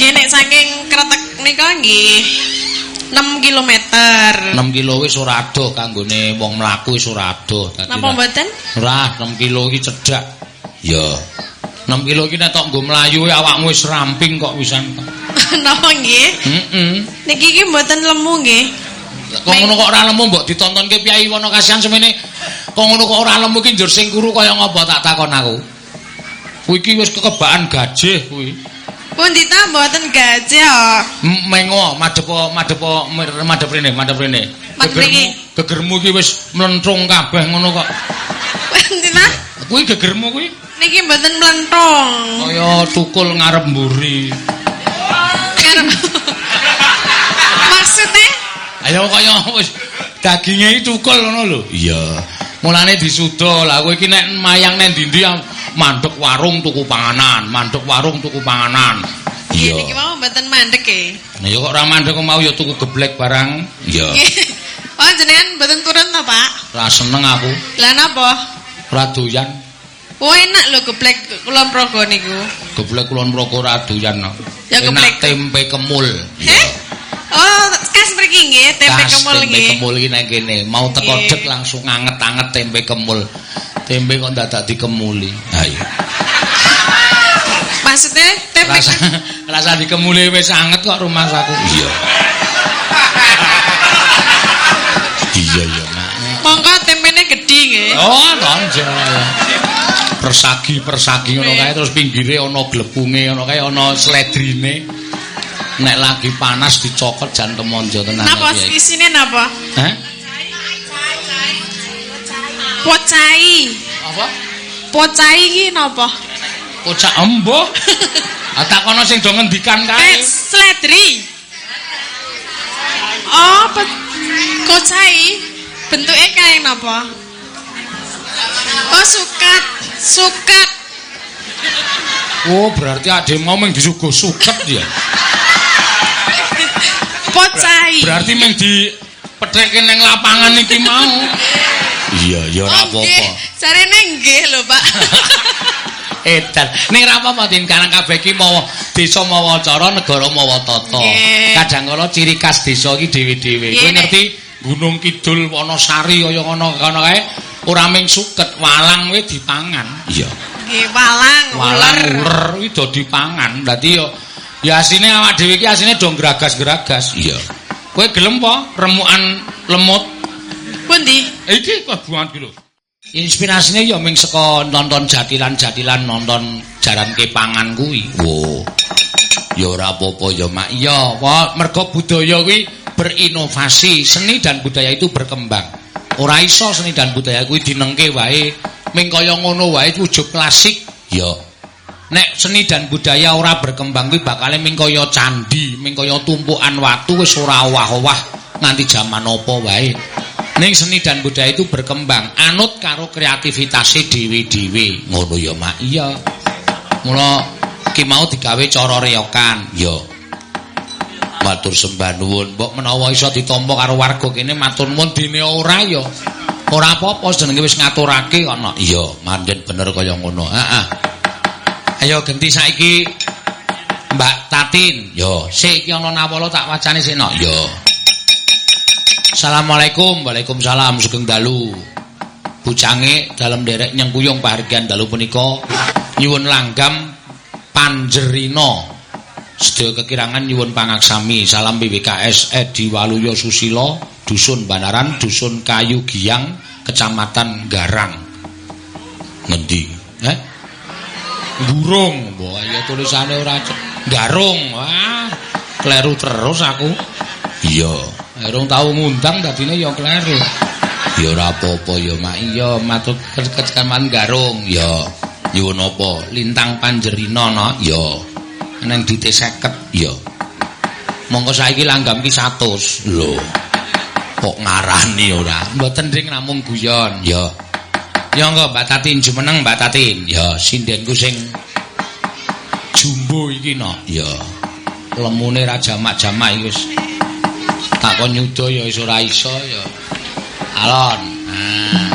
Nggih nek saking kretek nika nggih 6 km. 6 kilo wis ora adoh kanggone wong mlaku wis ora adoh. Napa mboten? Ora 6 kilo iki cedhak. Ya. 6 kilo iki nek tok nggo mlayu awakmu wis ramping kok wisan. Napa nggih? Heeh. Niki iki mboten lemu nggih. Kok ngono kok ora lemu mbok ditontonke Pyai Wono kasihan semene. Kok ngono kok ora lemu ki njur sing kuru kaya ngapa tak takon aku. Kuwi iki wis kekebaan gajih kuwi. Pundi ta mboten gajah Mengo madhep madhep madhep rene, madhep rene. Gegermu, iki wis mlentrung kabeh ngono kok. Pundi ta? Kuwi gegermu kuwi Niki mboten mlenthong. kaya tukul ngarep mburi. Karep. Maksudnya Ayo kaya wis daginge iki tukul ngono lho. Iya. Mulane disuda. Lah kowe iki nek mayang nek ndi-ndi mandek warung tuku panganan, mandek warung tuku panganan. Iya. niki mau mboten mandek e. Nah ya kok ora mandek mau ya tuku geblek barang. Iya. Oh jenengan mboten turun ta, Pak? Ora seneng aku. Lah napa? Ora doyan. Oh enak lho geblek kulon progo niku. Geblek kulon mroko ora doyan. no. Ya, geblek. tempe kemul. Heh? Oh, kas mriki nggih, tempe kemul tempe nggih. kemul iki nang kene. Mau teko dek langsung anget-anget tempe kemul. Tempe kok dadak dikemuli. Ha iya. Maksudnya tempe Rasa rasa dikemuli wis anget kok rumah saku. Iya. Iya iya, Mak. mongko tempene gedhi nggih. Oh, tonjol. Persagi-persagi ngono kae terus pinggire ana glepunge ngono kae ana sledrine. Nek lagi panas dicokot jan temonjo tenan Napa isine napa? Hah? Pocai. Apa? Pocai iki napa? Kocak embo. Ah tak kono sing do ngendikan Eh, kae. sledri. Oh, pe- kocai. Bentuke kae napa? Oh, sukat. Sukat. Oh, berarti ade mau mung disuguh suket ya. Pocai. Berarti mung di pethekke ning lapangan iki mau. Iya, ya ora Oh, apa-apa. Jarene nggih lho, Pak. Edan. Ning ra apa-apa din karang kabeh iki mawa desa mawa cara, negara mawa tata. Kadang kala ciri khas desa iki dhewe-dhewe. Kowe ngerti Gunung Kidul Wonosari kaya ngono kono kae ora mung suket, walang kuwi dipangan. Iya. Nggih, walang, Walang uler. kuwi do dipangan. Dadi yo ya asine awak dhewe iki asine do gragas-gragas. Iya. Kowe gelem apa remukan lemut? Pundi? Iki kebuan iki lho. Inspirasine ya ming saka nonton jatilan-jatilan nonton jaran kepangan kuwi. Wo. Ya ora apa-apa ya, Mak. Wa mergo budaya kuwi berinovasi, seni dan budaya itu berkembang. Ora iso seni dan budaya kuwi dinengke wae ming kaya ngono wae wujud klasik. Ya. Nek seni dan budaya ora berkembang kuwi bakale ming kaya candi, ming kaya tumpukan watu wis ora owah-owah nganti jaman apa wae. Ning seni dan budaya itu berkembang anut karo kreativitasé dhewe-dhewe. Ngono ya, Mak. Iya. Mula ki mau digawe cara reyokan. Ya. Matur sembah nuwun. Mbok menawa iso ditampa karo warga kene matur nuwun dene ora ya. Ora apa-apa jenenge wis ngaturake ana. Iya, manjen bener kaya ngono. Heeh. Ayo genti saiki Mbak Tatin. Yo, sik iki ana nawala tak wacane sik no. Yo. Assalamualaikum. Waalaikumsalam sugeng dalu. Bucange dalam derek nyengkuyung pahargyan dalu punika nyuwun langgam Panjerina. Sedaya kekirangan nyuwun pangaksami. Salam BBKS Edi Waluyo Susilo, Dusun Banaran, Dusun Kayu Giang, Kecamatan Garang. Ngendi? Eh? Gurung. Wah, ya tulisane ora Garung. Wah, kleru terus aku. Iya, urung tau ngundang dadine ya kleru. Ya ora apa-apa ya, Mak. Iya, matur kecekaman Garung. Ya. Nyuwun apa? Lintang Panjerina no. Ya. Neng dite 50. Ya. Monggo saiki langgam ki 100. Lho. Kok ngarani ora? Mboten ring namung guyon. Ya. Ya engko Mbak Tatin jumeneng Mbak Tatin. Ya, sindenku sing jumbo iki no. Ya. Lemune ra jamak-jamak iki wis. Tak kon nyuda ya wis ora iso ya. Alon. Nah.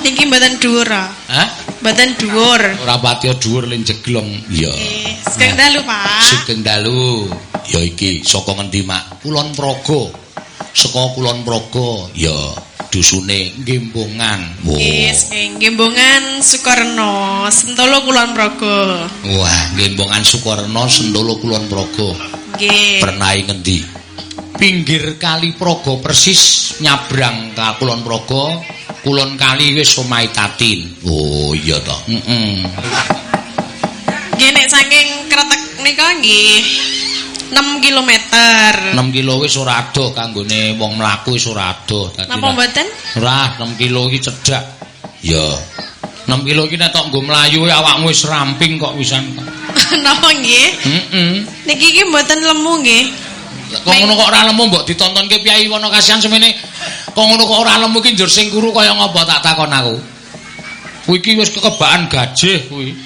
Niki mboten dhuwur. ah. Hah? Mboten dhuwur. Ora patiya dhuwur ling jeglong. Iya. Nggih. Sugeng dalu, Pak. Sugeng dalu. Ya iki saka ngendi, Mak? Kulon Praga. Saka Kulon Praga. Ya, dusune. Nggih, sing Gembongan Sukarno, Sentolo Kulon Progo. Wah, Gembongan Sukarno, Sentolo Kulon Praga. Nggih. Pernah ngendi? Pinggir kali Praga persis nyabrang ka Kulon Praga. Kulon kali wis omahe Tatin. Oh, iya to. Heeh. Nggih nek saking kretek nika nggih 6 km. 6 kilo wis ora adoh kanggone wong mlaku wis ora adoh. Napa mboten? Ora 6 kilo iki cedhak. Ya. 6 kilo iki nek tok nggo mlayu awakmu wis ramping kok wisan. Napa nggih? Heeh. Niki iki mboten lemu nggih. Kok ngono kok ora lemu mbok ditontonke Pyai Wono kasihan semene. Kok ngono kok ora lemu ki njur sing kuru kaya ngapa tak takon aku. Kuwi iki wis kekebaan gajih kuwi.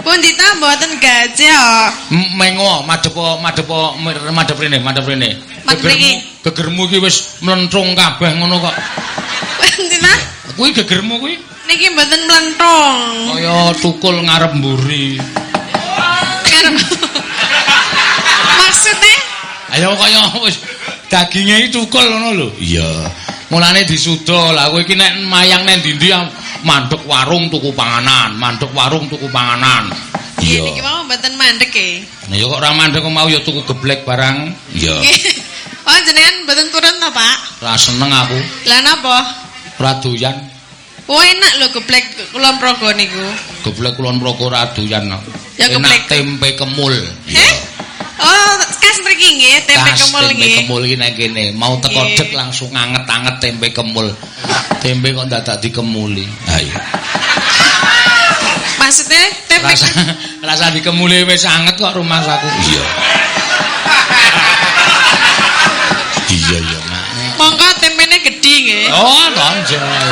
Pundi ta mboten gajah kok. Mengo madhep madhep madhep rene, madhep rene. Gegermu, iki. wis mlentrung kabeh ngono kok. Pundi ta? Kuwi gegermu kuwi Niki mboten mlenthong. kaya tukul ngarep mburi. Karep. Maksudnya Ayo kaya wis daginge iki tukul ngono lho. Iya. Mulane disuda. Lah kowe iki nek mayang nek ndi-ndi mandek warung tuku panganan, mandek warung tuku panganan. Iya. niki mau mboten mandek e. Nah ya kok ora mandek mau ya tuku geblek barang. Iya. Oh jenengan mboten turun to, Pak? Ora seneng aku. Lah napa? Ora doyan. Oh enak lho geblek kulon progo niku. Geblek kulon mroko ora doyan. Ya, Enak geblek. tempe kemul. Heh? Oh, kas mriki nggih, tempe Tas kemul tempe nggih. kemul iki nek kene mau teko dek langsung anget-anget tempe kemul. Tempe kok dadak dikemuli. Ayo. Maksudnya tempe Rasa rasa dikemuli wis anget kok rumah saku. Iya. Iya iya, Mak. mongko tempene gedhi nggih. Oh, lonjol.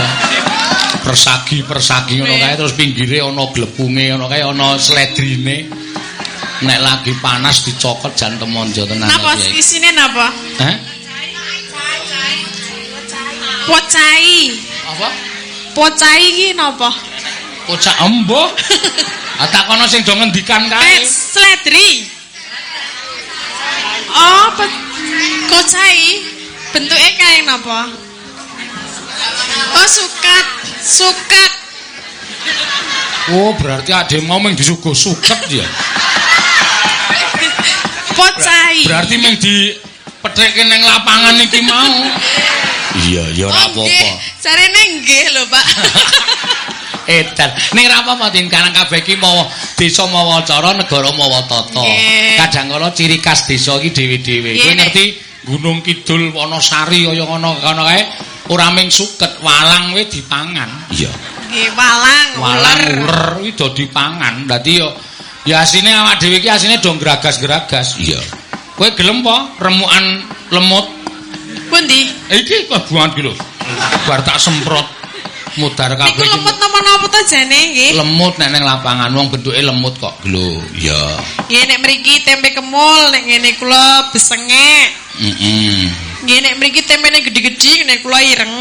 Persagi-persagi ngono kae terus pinggire ana glepunge ngono kae ana sledrine. Nek lagi panas dicokot jan temonjo tenan Napa iki. isine napa? Hah? Pocai. Apa? Pocai iki napa? Kocak embo. Ah tak kono sing do ngendikan kae. sledri. Oh, kocai. Bentuke kae napa? Oh, sukat. Sukat. Oh, berarti ade mau meng disuguh suket ya. Pocai. Berarti meng di petreke ning lapangan iki mau. Iya, ya ora apa-apa. Jarene nggih lho, Pak. Edan. Ning ra apa-apa din karang kabeh iki mawa desa mawa cara, negara mawa tata. Kadang kala ciri khas desa iki dhewe-dhewe. Kowe ngerti Gunung Kidul Wonosari kaya ngono kono kae ora ming suket, walang we dipangan. Iya. Nggih, walang, Walang uler. kuwi do dipangan. Dadi yo ya asine awak dhewe iki asine do gragas-gragas. Iya. Kowe gelem apa remukan lemut? Pundi? Iki kebuan iki lho. Bar tak semprot mudar kabeh. Niku iki. lemut napa-napa to jane nggih? lemut nek ning lapangan wong bentuke lemut kok lho ya Nggih nek mriki tempe kemul, nek ngene kula besengek. heeh Nggih nek mriki tempene gedhi-gedhi, nek kula ireng.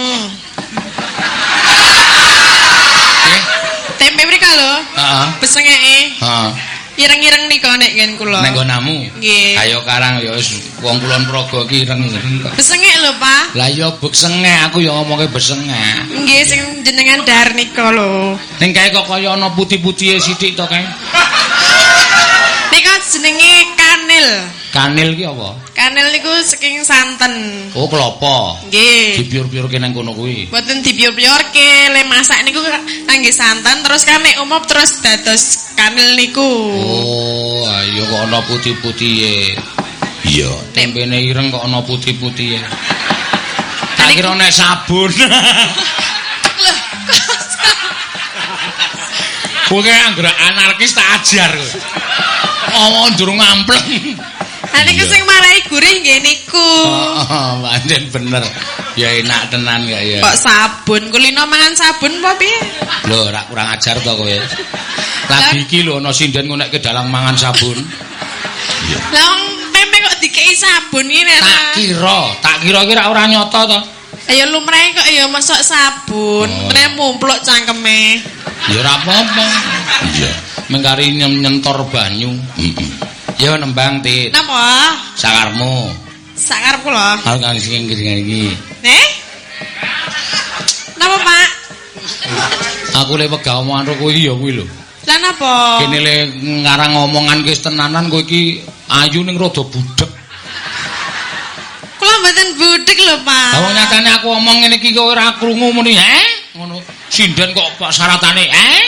Tempe mrika lho, heeh heeh Ireng-ireng nika nek ngene kula. nek nggonamu Nggih. ayo karang ya wis wong kulon praga iki ireng-ireng kok Besengek lho, Pak. lah ya beksenge aku ya ngomongke besenge Nggih sing jenengan dar nika lho. ning kae kok kaya ana putih-putihe sithik to kae Nika jenenge kanil. Kanil ki apa Kanil niku saking santen. oh kelapa Nggih. dipiur-piurke nang kono kuwi Boten dipiur-piurke, le masak niku kangge santan terus kan nek umop terus dados kanil niku. oh ayo kok ana putih-putihe iya tempene ireng kok ana putih-putihe tak kira nek sabun Loh, Kowe anggere anarkis tak ajar kowe. Ngomong durung ngampleng. Niku sing marai gurih nggih niku. Oh, pancen bener. Ya enak tenan gak ya. Kok sabun, kulino mangan sabun apa piye? Lho, ora kurang ajar to kowe. Lagi iki lho ana sinden ngonekke dalang mangan sabun. Lah wong tempe kok dikei sabun iki nek Tak kira, tak kira ki ora ora nyata to. Ayo lumrahe kok ya mosok sabun, Oh. nek mumpluk cangkeme. Ya ora apa-apa. Iya. Mengkari nyentor banyu. Heeh. Ya nembang, Tit. Napa? Sakarmu. Sakarepku lho. Aku kang sing ngiring iki. Nih? Napa, Pak? Aku le wegah omongan karo kowe iki ya kuwi lho. Lah napa? Kene le ngarang omongan ki tenanan kowe iki ayu ning rada budek. Kula mboten budek lho, Pak. Lah wong nyatane aku omong ngene iki kok ora krungu muni, "Eh?" Ngono. Sinden kok kok syaratane, "Eh?"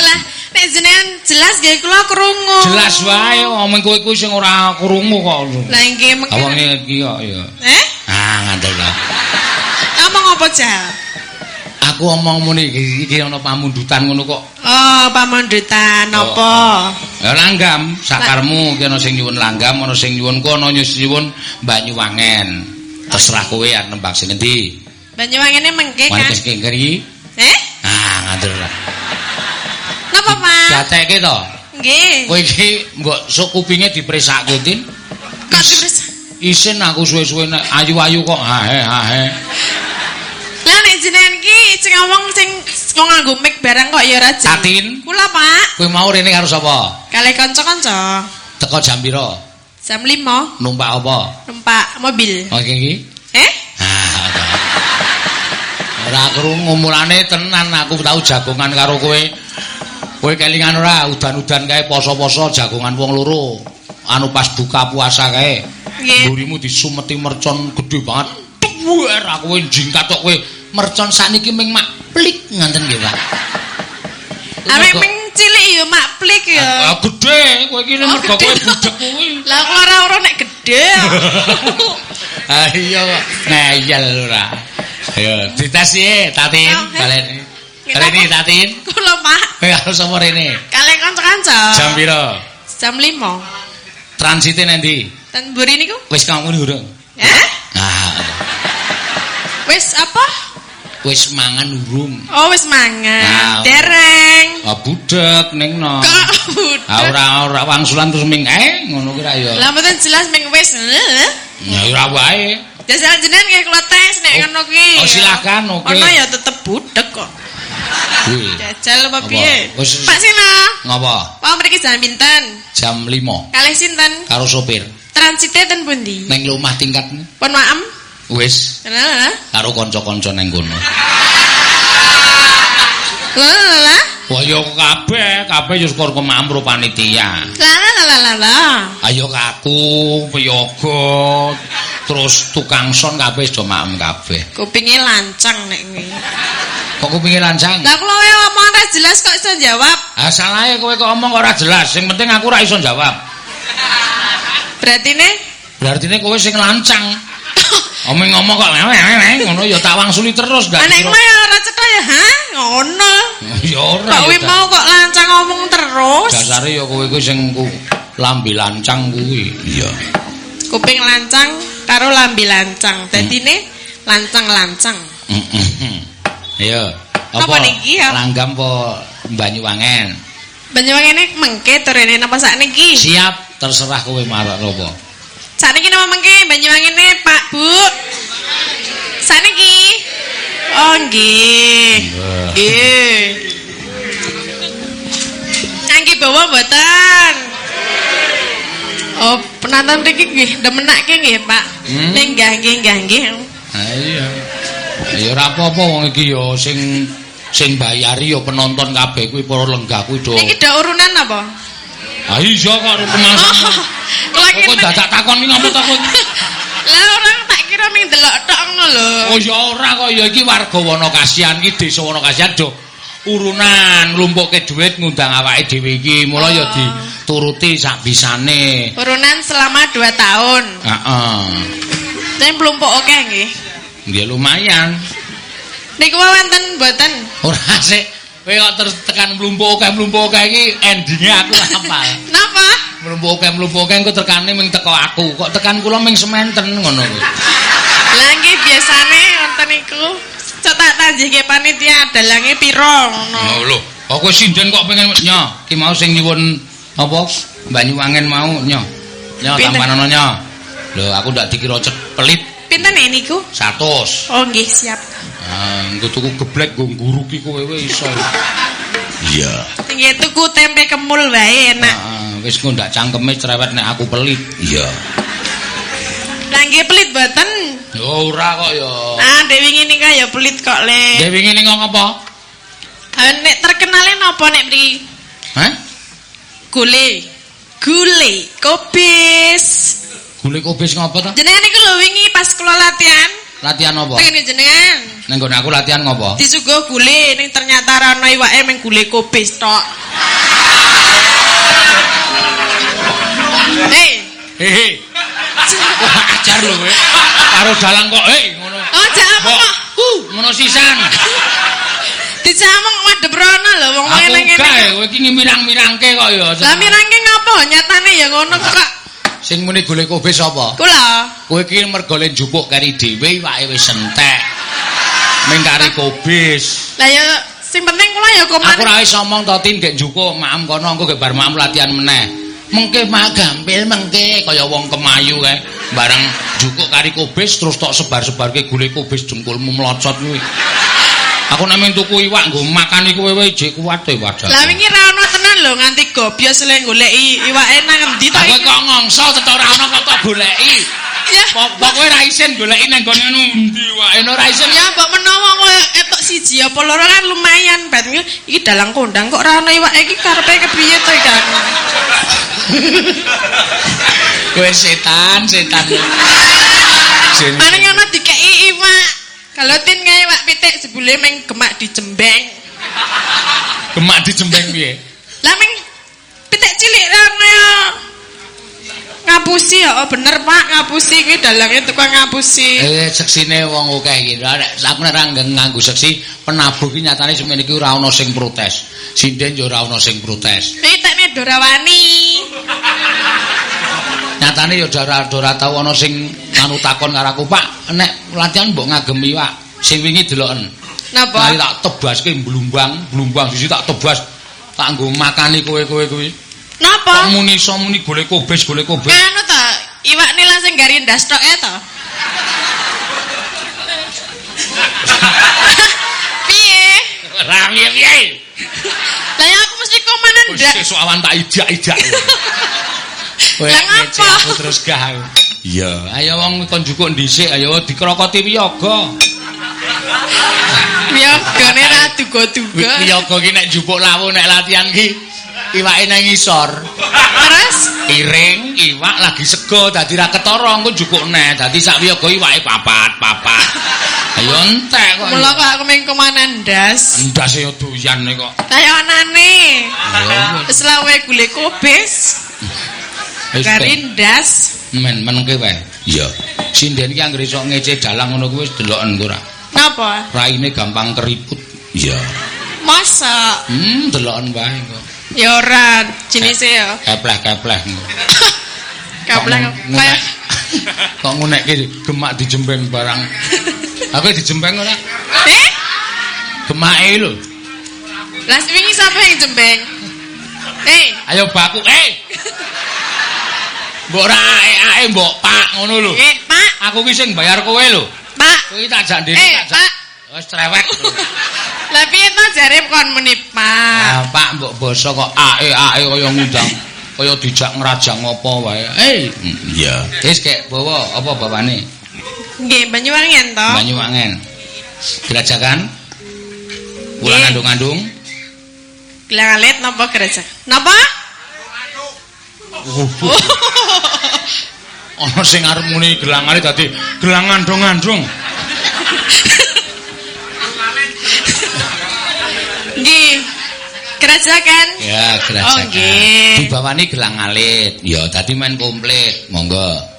Lah, nek jenengan jelas nggih kula krungu. Jelas wae omong kowe kuwi sing ora krungu kok. Lah nggih mengke. Awang iki kok ya. Eh? Ah, ngantuk lah. Ngomong apa, Jal? Aku omong muni iki iki ana pamundutan ngono kok. Oh, pamundutan napa? Ya langgam, sakarmu ki ana sing nyuwun langgam, ana sing nyuwun ku ana nyuwun Banyuwangen. Terserah kowe arep nembang sing endi. Banyuwangene mengke kan. Iki. Eh? Ah, ngantuk lah. Gatekke to. Nggih. Kowe iki mbok sok kupinge dipresakke, Tin. Kok diperiksa? Isin aku suwe-suwe nek ayu-ayu kok hahe hahe. Lah nek jenengan iki sing ngomong sing wong nganggo mic barang kok ya ora jen. Tatin, Kula, Pak. kowe mau rene karo sapa? Kalih kanca-kanca. Teko jam pira? Jam 5 Numpak apa? numpak mobil. Oke iki. Eh? Ah. Ora krungu mulane tenan aku tau jagongan karo kowe. Kowe kelingan ora udan-udan kae poso-poso jagongan wong loro. Anu pas buka puasa kae. Mburimu disumeti mercon gede banget. Duwer aku kowe jingkat kok kowe mercon sakniki ming mak plik nganten nggih, Pak. Arek ming cilik ya mak plik ya. Ah, gede kowe iki Oh, mergo kowe budek kuwi. Lah kok ora ora nek gede. Ah iya kok ngeyel ora. Ayo dites ye Tatin, Oh, eh. balen. Rene? Tatin. Kula, Pak. Karo sapa rene? Kalih kanca-kanca. Jam pira? Jam 5. Transite nendi? Ten mburi niku? Wis kamu urung? Eh? Ah, Wis apa? wis mangan urung. Oh, wis mangan. Nah. Dereng. Ah budek ning no. Kok udah. Ah ora ora wangsulan terus ming eh ngono ki ra ya. Lah mboten jelas ming wis. Ya ora wae. Jajal jenengan kayak kula tes nek Oh. ngono kuwi. Oh, silakan, oke. Ono ya tetep budek kok. Jajal apa piye? Pak Sina. Ngapa? Pak mriki jam pinten? Jam 5 Kalih sinten? karo sopir. Transite ten pundi? Ning omah tingkat Pun maem. wis Lah. karo kanca-kanca ning kono. Lah. Wah ya kabeh, kabeh ya skor kemamru panitia. Lah lah lah lah. Ayo kaku, peyoga, terus tukang son kabeh do maem kabeh. Kupinge lancang nek kuwi. Kok kupinge lancang? Lah kula wae omong ora jelas kok iso jawab. Ah salahe kowe kok omong kok ora jelas. Sing penting aku ora iso jawab. Berarti ne Berarti kowe sing lancang. Omong ngomong kok ngono ya tak wangsuli terus gak anek kira. kowe ora cetha ya, ha? Ngono. Ya ora. Kok mau kok lancang ngomong terus? Dasare ya kowe kuwi sing ku lambi lancang kuwi. Iya. Kuping lancang karo lambi lancang. Dadine lancang-lancang. Iya. Apa niki, ya? Langgam apa Banyuwangen? Banyuwangi mengke turene napa sakniki? Siap, terserah kowe marah apa. Sakniki napa mengke Banyuwangi Pak, Bu? Sakniki. Oh nggih. Nggih. Kangge bawa mboten? Oh, penonton mriki nggih demenake nggih, Pak. Hmm. Nggih nggih nggih nggih. Ha iya. Ya ora apa-apa wong iki ya sing sing bayari ya penonton kabeh kuwi para lenggah kuwi do. Niki dak urunan apa? Ha iya kok rumah Oh, Kok dadak takon iki ngapa takon? Lah orang tak kira ming delok tok ngono lho. Oh ya ora kok ya iki warga Wanakasian iki desa Wanakasian do urunan nglumpukke dhuwit ngundang awake dhewe iki mula ya dituruti sak bisane. Urunan selama 2 tahun. Heeh. Tapi belum oke nggih. Ya lumayan. Niku wonten mboten? Ora sik kowe kok terus tekan mlumpuk akeh mlumpuk akeh iki endinge aku hafal. Napa? Mlumpuk akeh mlumpuk akeh engko tekane ming teko aku. Kok tekan kula ming sementen ngono kuwi. Lah nggih biasane wonten niku cok tak tanjihke panitia dalange pira ngono. Oh lho, kok kowe sinden kok pengen nyo, ki mau sing nyuwun apa? Banyuwangen mau nyo. Nyo tampan nyo. Lho, aku ndak dikira pelit Pinten nek niku? 100. Oh nggih siap. Ah, engko tuku geblek nggo guru ki kowe wis iso. Iya. Nggih tuku tempe kemul wae enak. Heeh, wis ku ndak cangkeme cerewet nek aku pelit. Iya. Lah nggih pelit mboten. Ora kok ya. Nah, dek wingi nika ya pelit kok, Le. Dewi ngene ngomong apa? Ah, Nek terkenale napa nek mriki? Hah? Gule. Gule, kopis. Gule kubis ngopo to? Jenengan iku lho wingi pas kula latihan, Latihan apa? tengene jenengan. Nang nggon aku latihan ngopo? Disuguh gule, ning ternyata ra ono iwake meng gule kopis tok. Hei, Hehe. Wah, ajar lho kowe. Karo dalang kok hei ngono. oh jangan Kok kok. ngono sisan. Dicamuk madhep rono lho wong Aku ngene enggak ngene. ya, kowe iki ngimirang-mirangke kok ya. Lah mirangke ngopo? Nyatane ya ngono kok. Sing muni gule kubis apa? Kula. Kowe iki mergo le njupuk kari dhewe iwake wis entek. Ming kari kubis. Lah ya sing penting kula ya Aku koman. ora wis omong to tin gek njupuk maem kono engko gek bar maem latihan meneh. Mengke mak gampil mengke kaya wong kemayu kae. Bareng njupuk kari kubis terus tok sebar-sebarke gule kubis jengkulmu mlocot kuwi. Aku nek tuku iwak nggo makan iku wewe jek kuat e wadah. Lah wingi ra ono lho nganti gobyos le goleki iwake nang endi to iki? kok ngongso tetep ora ono kok goleki. Ya. Pokoke ra isin goleki nang gone ngono endi wae ora isin. Ya mbok menawa kowe etok siji apa loro kan lumayan bat iki dalang kondang kok ora ono iwake iki karepe kepriye to iki. Kowe setan, setan. Paling ono dikeki iwak. Kalau tin kae iwak pitik jebule meng gemak dijembeng. Gemak dijembeng piye? Lah meng pitik cilik ra kaya ngapusi ya, oh bener Pak, ngapusi iki dalange tukang ngapusi. Eh seksine wong akeh iki. Lah aku nek ra nganggo seksi penabuh iki nyatane semene iki ora ana sing protes. Sinden yo ora ana sing protes. Pitikne Dorawani. Nyatane yo ora ora tau ana sing anu takon karo aku, Pak, nek latihan mbok ngagem iwak. Sing wingi deloken. Napa? Mari tak tebaske blumbang, blumbang sisi tak tebas. Tak nggo makani kowe-kowe kuwi. Napa? Kok muni iso muni golek kubis, golek kubis. Anu to, iwak nila sing gari ndas tok e to. Piye? Lah piye piye? Lah aku mesti komanan Wis ndak. sesuk awan tak ijak-ijak. Kowe Lah ngapa? aku terus gah. Iya, ayo wong kon jukuk dhisik, ayo dikrokoti wiyaga. Ya gane ra duga-duga. Wiyaga ki nek jupuk lawu nek latihan ki iwake nang ngisor. Terus Iring, iwak lagi sego dadi ra ketara engko jukuk neh. Dadi sak wiyaga iwake papat-papat. Ayo entek kok. mula kok aku meng komanan ndas. Endas yo doyan kok. Ya anane. Ya, Wis lawe gule kubis, Wis gari ben. ndas. men menengke wae. Iya. Sinden ki anggere iso ngece dalang ngono kuwi wis deloken ora. Napa? Raine gampang keriput. Iya. Masa Hmm, deloken wae kok. ya ora jenise ya. Kepleh-kepleh. Ngu- kaya Kok ngunekke gemak dijembeng barang. Aku dijembeng ora? Eh? Gemake lho. Lah wingi sapa yang jembeng? Eh, Ayo baku, eh. Mbok ora ae-ae mbok Pak ngono lho. eh Pak, Aku ki sing bayar kowe lho. Pak. Iki tak jak ndene Eh, tak jak. Pak. Wis cerewet. lho. Lah piye to jare kon muni Pak? Ah, Pak mbok basa kok ae-ae kaya ngundang. Kaya dijak ngrajang apa wae. Eh, iya. Wis kek bawa apa bawane? Nggih, Banyuwangen to. Banyuwangen. Gerajakan. Pulang ngandung-ngandung. Gelang alit napa gereja? Napa? Uh, Ana sing arep muni gelangane dadi gelang ngandung-ngandung. Nggih. Gerajakan. Ya, Oh, gerajakan. nggih. Dibawani gelang alit. Ya, dadi main komplit. Monggo.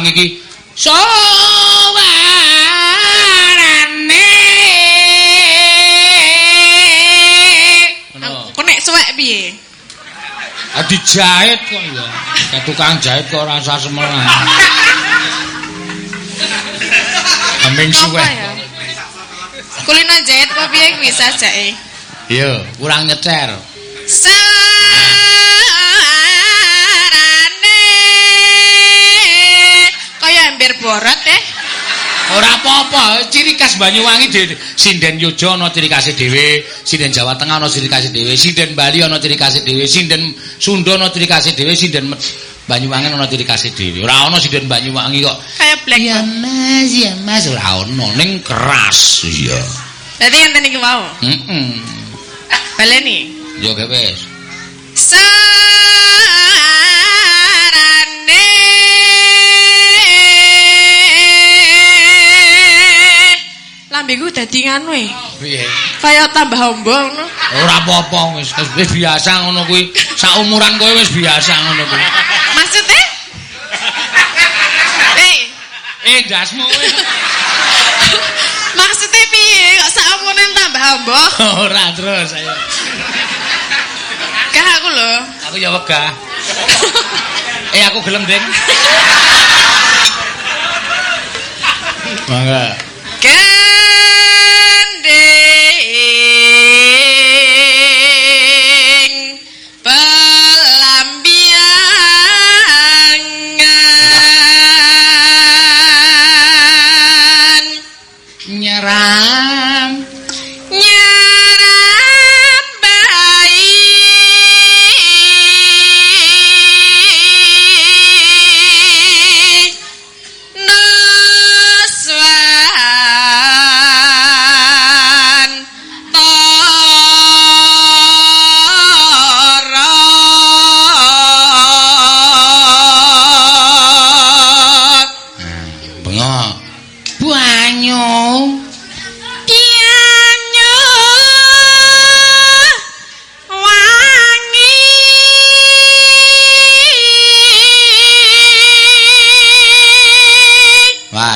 Nek Banyuwangi iki suwarane. Ngono. kok nek suwek piye jahit kok ya. Kayak tukang jahit kok rasa semelan. Amin suwe. Apa ya? Kulino jahit kok piye bisa jake? Iya, kurang nyecer. Sarane ember borot eh. Ora apa-apa, ciri khas Banyuwangi dhewe. Sinden Yojo ana ciri khas dhewe, sinden Jawa Tengah ana ciri khas dhewe, sinden Bali ana ciri khas dhewe, sinden Sunda ana ciri khas dhewe, sinden Banyuwangi ana ciri khas dhewe. Ora ana sinden Banyuwangi kok. Kaya black. Ya Mas, ya Mas ora ana ning keras. Iya. Dadi enten iki mau. Heeh. Baleni. Yo ge wis. Lambeku dadi nganu e. Piye? Kaya tambah ombo ngono. Ora apa-apa wis wis biasa ngono kuwi. Sak umuran kowe wis biasa ngono kuwi. Maksudnya? Eh, Eh, dasmu wis. maksudnya piye? Kok saumure tambah ombo? Ora terus ayo. Gak aku lho. Aku ya wegah. eh aku gelem, Ding. Mangga.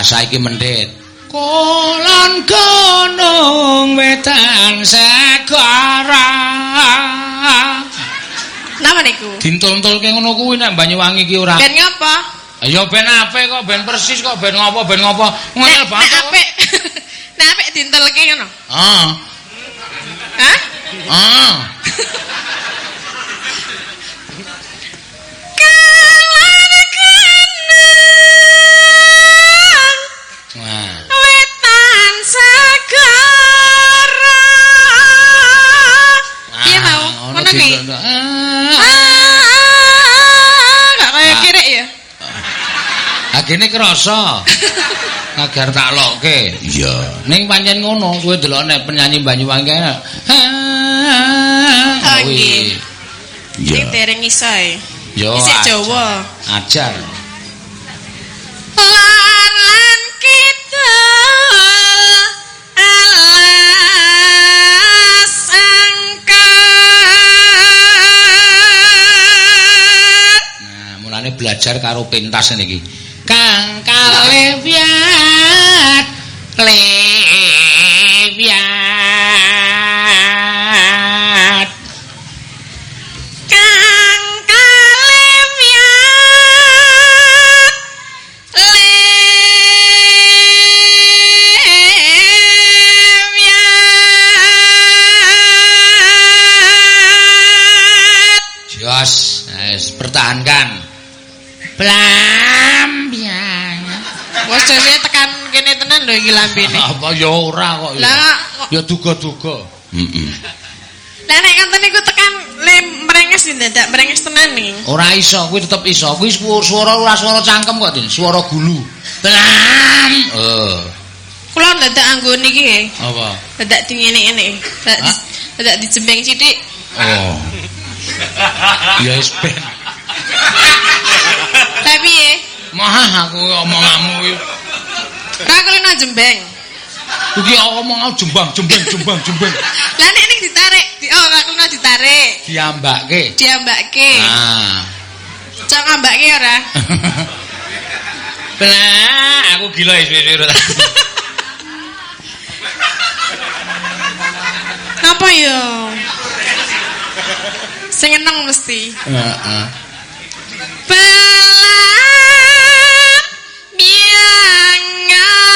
Saiki mendit. Kolon gunung wetan segara. Napa niku? Dintul-tulke ngono kuwi nek Banyuwangi ki ora. Ben ngapa? Ya ben apik kok, ben persis kok, ben ngopo, ben ngopo. Nek nek banget. kok. apik. Nek apik dintelke ngono. Ah, Hah? ah. Ah. Ah, gak kaya Ah. kirek ya. Agene krasa. Agar tak lokke. Iya. Ning pancen ngono, kowe delok nek penyanyi Banyuwangi kene. Oh. Iya. Dereng iso e. Yo. Isik ajar. Jawa. Ajar. Belajar karo pentas niki. Kang kalewiat lewiat. Lambene. Apa ya ora kok ya. Lah Ya duga-duga. Heeh. lah nek kanten niku tekan le merenges dadak merenges tenan nih. Ora iso, kuwi tetep iso. Kuwi swara ora swara cangkem kok, Din. Swara gulu. Blam. Eh, Kula dadak anggo niki nggih. apa? Dadak dingene-ngene. Dadak dijembeng sithik. Oh. Ya wis ben. Lah piye? Mah aku omonganmu iki. Ra kulino jembeng. Iki omong jembang, jembeng, jembang, jembeng. Lah nek ning ditarik, di oh ra kulino ditarik. Diambake. Diambake. Nah. Cok ngambake ora? Blah, aku gila wis. wis. Napa ya? Sing eneng mesti. Heeh. Pelan sang ngang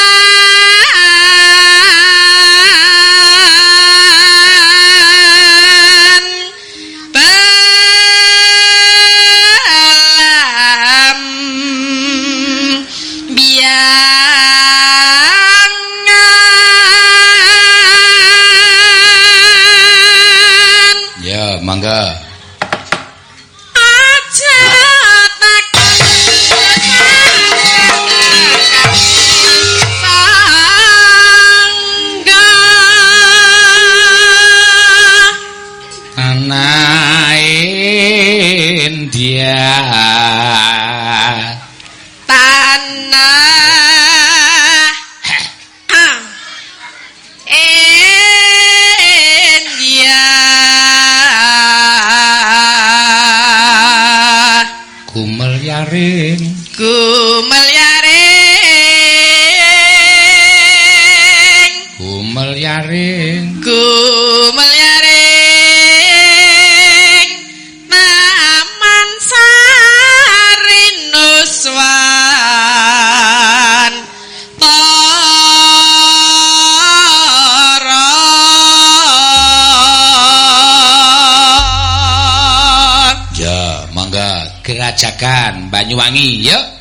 mangga. Gerajakan Banyuwangi, yuk.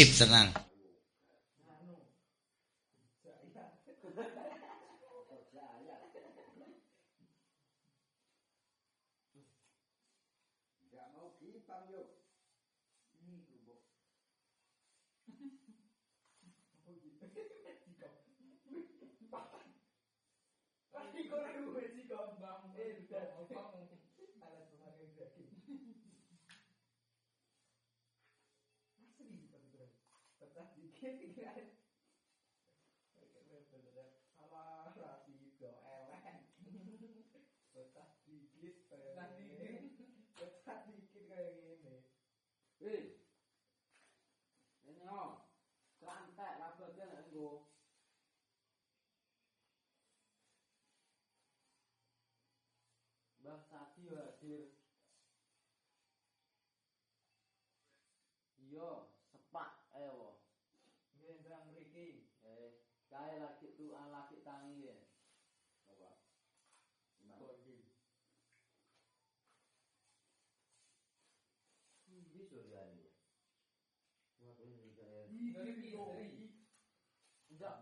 Chip the Kae laki tu ah, laki tangi ya. Apa? Kondi. Suryani. Tidak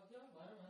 मध्यम भ्रम है